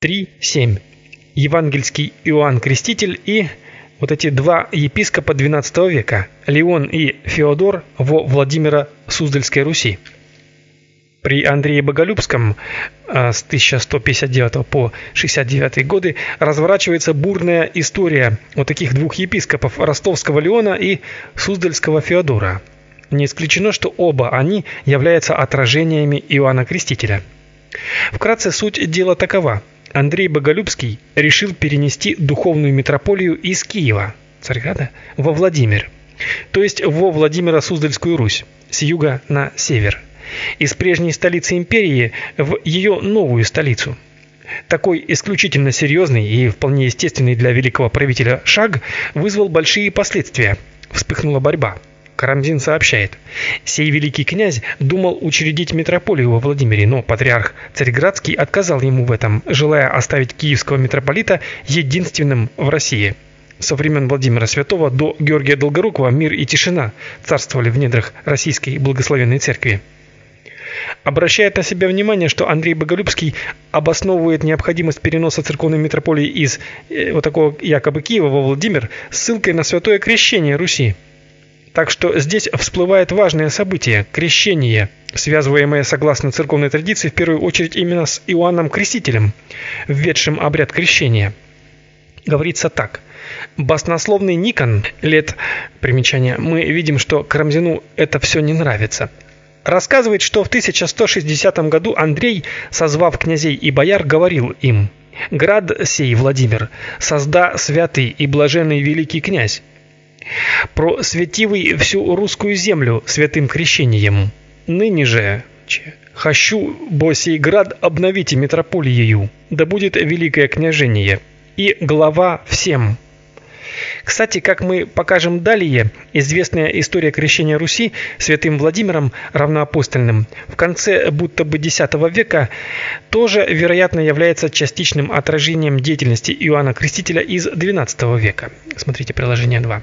3.7. Евангельский Иоанн Креститель и вот эти два епископа XII века, Леон и Феодор во Владимира Суздальской Руси. При Андрее Боголюбском а, с 1159 по 69 годы разворачивается бурная история вот таких двух епископов Ростовского Леона и Суздальского Феодора. Не исключено, что оба они являются отражениями Иоанна Крестителя. Вкратце суть дела такова. Андрей Боголюбский решил перенести духовную митрополию из Киева, Царьграда, во Владимир, то есть во Владимиро-Суздальскую Русь, с юга на север, из прежней столицы империи в ее новую столицу. Такой исключительно серьезный и вполне естественный для великого правителя шаг вызвал большие последствия. Вспыхнула борьба. Карамзин сообщает: "Сей великий князь думал учредить митрополию во Владимире, но патриарх Царьградский отказал ему в этом, желая оставить киевского митрополита единственным в России". Со времен Владимира Святого до Георгия Долгорукова мир и тишина царствовали в недрах российской благословенной церкви. Обращает на себя внимание, что Андрей Боголюбский обосновывает необходимость переноса церковной митрополии из э, вот такого якобы Киева во Владимир ссылкой на святое крещение Руси. Так что здесь всплывает важное событие крещение, связываемое согласно церковной традиции в первую очередь именно с Иоанном Крестителем, введшим обряд крещения. Говорится так: Баснословный Никон лет примечания. Мы видим, что Карамзину это все не нравится. Рассказывает, что в 1160 году Андрей, созвав князей и бояр, говорил им: Град сей Владимир, созда святый и блаженный великий князь, просветивый всю русскую землю святым крещением. Ныне же хочу бо сей град обновите митрополиею, да будет великое княжение и глава всем. Кстати, как мы покажем далее, известная история крещения Руси святым Владимиром равноапостольным в конце будто бы X века тоже, вероятно, является частичным отражением деятельности Иоанна Крестителя из XII века. Смотрите приложение 2.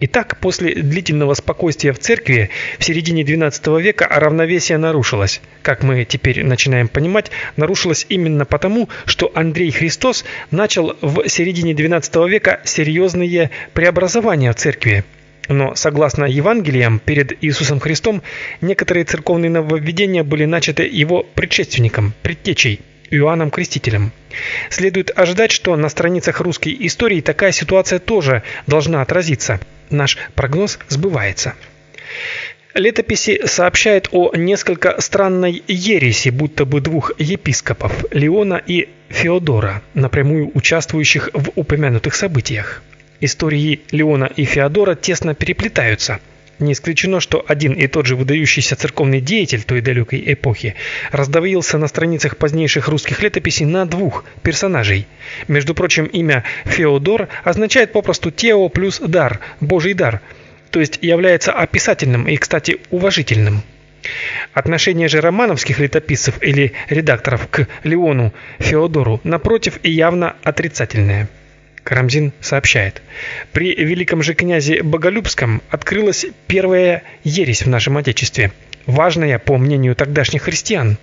Итак, после длительного спокойствия в церкви в середине XII века равновесие нарушилось. Как мы теперь начинаем понимать, нарушилось именно потому, что Андрей Христос начал в середине XII века серьезные преобразования в церкви. Но согласно Евангелиям, перед Иисусом Христом некоторые церковные нововведения были начаты его предшественником, предтечей Иоанном Крестителем. Следует ожидать, что на страницах русской истории такая ситуация тоже должна отразиться. Наш прогноз сбывается. Летописи сообщают о несколько странной ереси, будто бы двух епископов Леона и Феодора, напрямую участвующих в упомянутых событиях. Истории Леона и Феодора тесно переплетаются – не исключено, что один и тот же выдающийся церковный деятель той далекой эпохи раздавился на страницах позднейших русских летописей на двух персонажей. Между прочим, имя Феодор означает попросту тео плюс дар, Божий дар, то есть является описательным и, кстати, уважительным. Отношение же романовских летописцев или редакторов к Леону Феодору напротив явно отрицательное. Карамзин сообщает: При великом же князе Боголюбском открылась первая ересь в нашем отечестве, важная по мнению тогдашних христиан.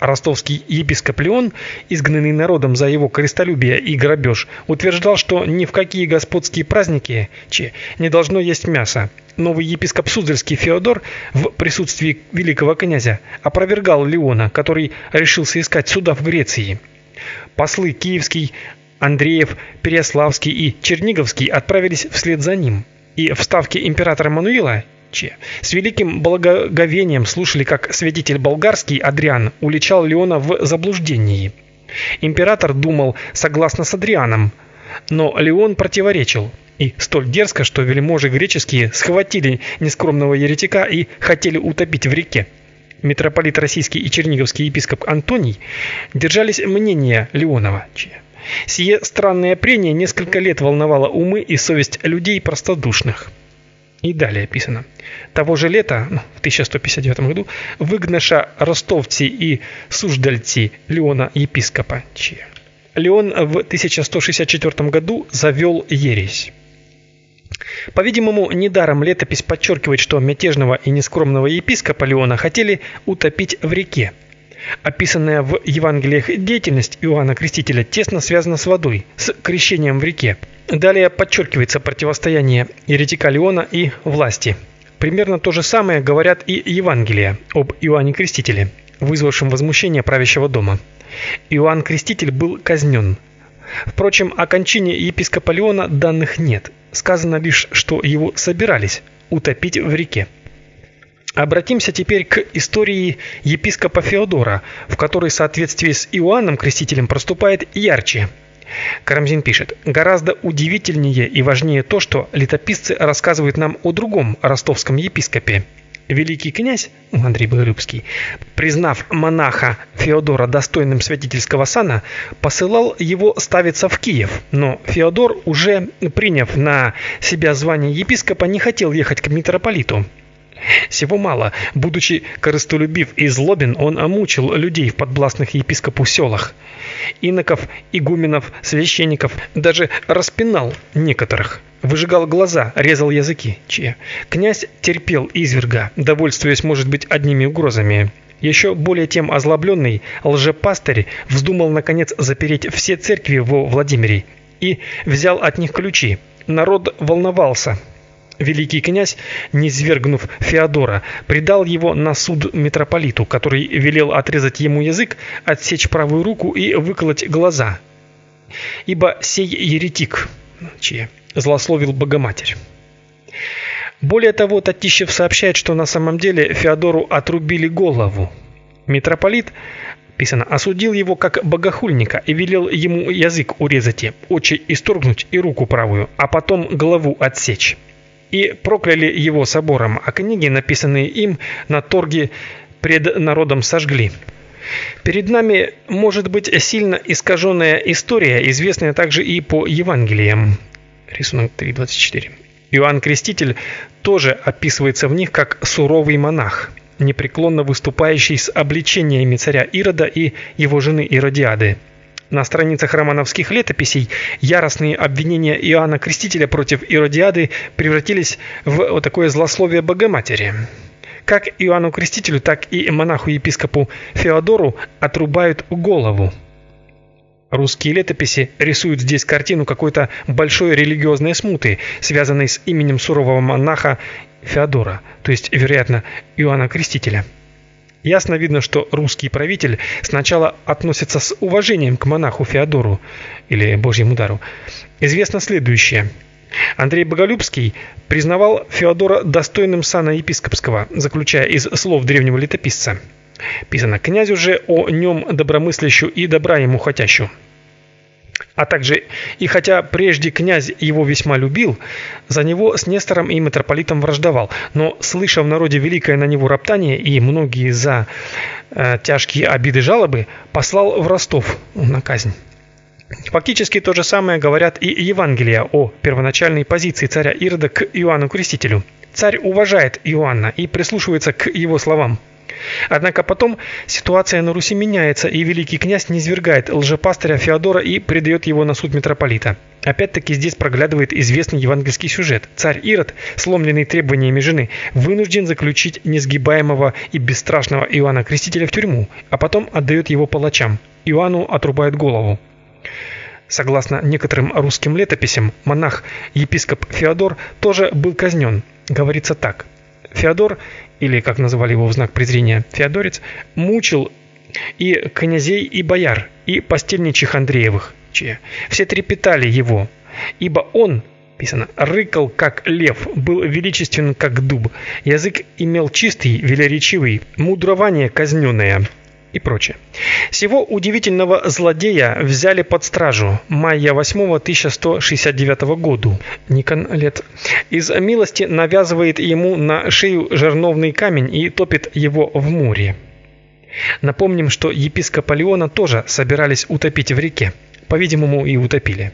Ростовский епископ Леон, изгнанный народом за его крестолюбие и грабеж, утверждал, что ни в какие господские праздники че, не должно есть мясо. Новый епископ Суздальский Феодор в присутствии великого князя опровергал Леона, который решился искать суда в Греции. Послы Киевский, Андреев, Переяславский и Черниговский отправились вслед за ним. И в ставке императора Мануила Че с великим благоговением слушали, как святитель болгарский Адриан уличал Леона в заблуждении. Император думал согласно с Адрианом, но Леон противоречил. И столь дерзко, что вельможи греческие схватили нескромного еретика и хотели утопить в реке. Митрополит российский и черниговский епископ Антоний держались мнения Леонова. Че Сие странное прение несколько лет волновало умы и совесть людей простодушных. И далее описано. Того же лета, ну, в 1159 году, выгнаша ростовцы и суждальцы Леона епископа Че. Леон в 1164 году завел ересь. По-видимому, недаром летопись подчеркивает, что мятежного и нескромного епископа Леона хотели утопить в реке. Описанная в Евангелиях деятельность Иоанна Крестителя тесно связана с водой, с крещением в реке. Далее подчеркивается противостояние еретика Леона и власти. Примерно то же самое говорят и Евангелия об Иоанне Крестителе, вызвавшем возмущение правящего дома. Иоанн Креститель был казнен. Впрочем, о кончине епископа Леона данных нет. Сказано лишь, что его собирались утопить в реке. Обратимся теперь к истории епископа Феодора, в которой в соответствии с Иоанном Крестителем проступает ярче. Карамзин пишет: "Гораздо удивительнее и важнее то, что летописцы рассказывают нам о другом ростовском епископе. Великий князь Андрей Боголюбский, признав монаха Феодора достойным святительского сана, посылал его ставиться в Киев, но Феодор, уже приняв на себя звание епископа, не хотел ехать к митрополиту. Всего мало. Будучи корыстолюбив и злобен, он омучил людей в подвластных епископу селах. Иноков, игуменов, священников, даже распинал некоторых. Выжигал глаза, резал языки. Че? Князь терпел изверга, довольствуясь, может быть, одними угрозами. Еще более тем озлобленный лжепастырь вздумал наконец запереть все церкви во Владимире и взял от них ключи. Народ волновался, Великий князь, низвергнув Феодора, предал его на суд митрополиту, который велел отрезать ему язык, отсечь правую руку и выколоть глаза. Ибо сей еретик, чье, злословил Богоматерь. Более того, Татищев сообщает, что на самом деле Феодору отрубили голову. Митрополит писано, осудил его как богохульника и велел ему язык урезать, очи исторгнуть и руку правую, а потом голову отсечь и прокляли его собором, а книги, написанные им на торге пред народом сожгли. Перед нами может быть сильно искаженная история, известная также и по Евангелиям. Рисунок 3.24. Иоанн Креститель тоже описывается в них как суровый монах, непреклонно выступающий с обличениями царя Ирода и его жены Иродиады. На страницах романовских летописей яростные обвинения Иоанна Крестителя против Иродиады превратились в вот такое злословие Богоматери. Как Иоанну Крестителю, так и монаху-епископу Феодору отрубают голову. Русские летописи рисуют здесь картину какой-то большой религиозной смуты, связанной с именем сурового монаха Феодора, то есть, вероятно, Иоанна Крестителя. Ясно видно, что русский правитель сначала относится с уважением к монаху Феодору или Божьему дару. Известно следующее. Андрей Боголюбский признавал Феодора достойным сана епископского, заключая из слов древнего летописца. Писано: "Князю же о нем добромыслящу и добра ему хотящу". А также и хотя прежде князь его весьма любил, за него с Нестором и митрополитом враждовал, но слыша в народе великое на него роптание и многие за э, тяжкие обиды жалобы, послал в Ростов на казнь. Фактически то же самое говорят и Евангелия о первоначальной позиции царя Ирода к Иоанну Крестителю. Царь уважает Иоанна и прислушивается к его словам. Однако потом ситуация на Руси меняется, и великий князь низвергает лжепастыря Феодора и предает его на суд митрополита. Опять-таки здесь проглядывает известный евангельский сюжет. Царь Ирод, сломленный требованиями жены, вынужден заключить несгибаемого и бесстрашного Иоанна Крестителя в тюрьму, а потом отдает его палачам. Иоанну отрубают голову. Согласно некоторым русским летописям, монах-епископ Феодор тоже был казнен. Говорится так: Феодор или, как называли его в знак презрения, Феодорец, мучил и князей, и бояр, и постельничих Андреевых, чьи. Все трепетали его, ибо он, писано, рыкал как лев, был величествен как дуб, язык имел чистый, велеречивый, мудрование казненное и прочее. Всего удивительного злодея взяли под стражу мая 8 1169 года. Никон лет из милости навязывает ему на шею жерновный камень и топит его в море. Напомним, что епископа Леона тоже собирались утопить в реке. По-видимому, и утопили.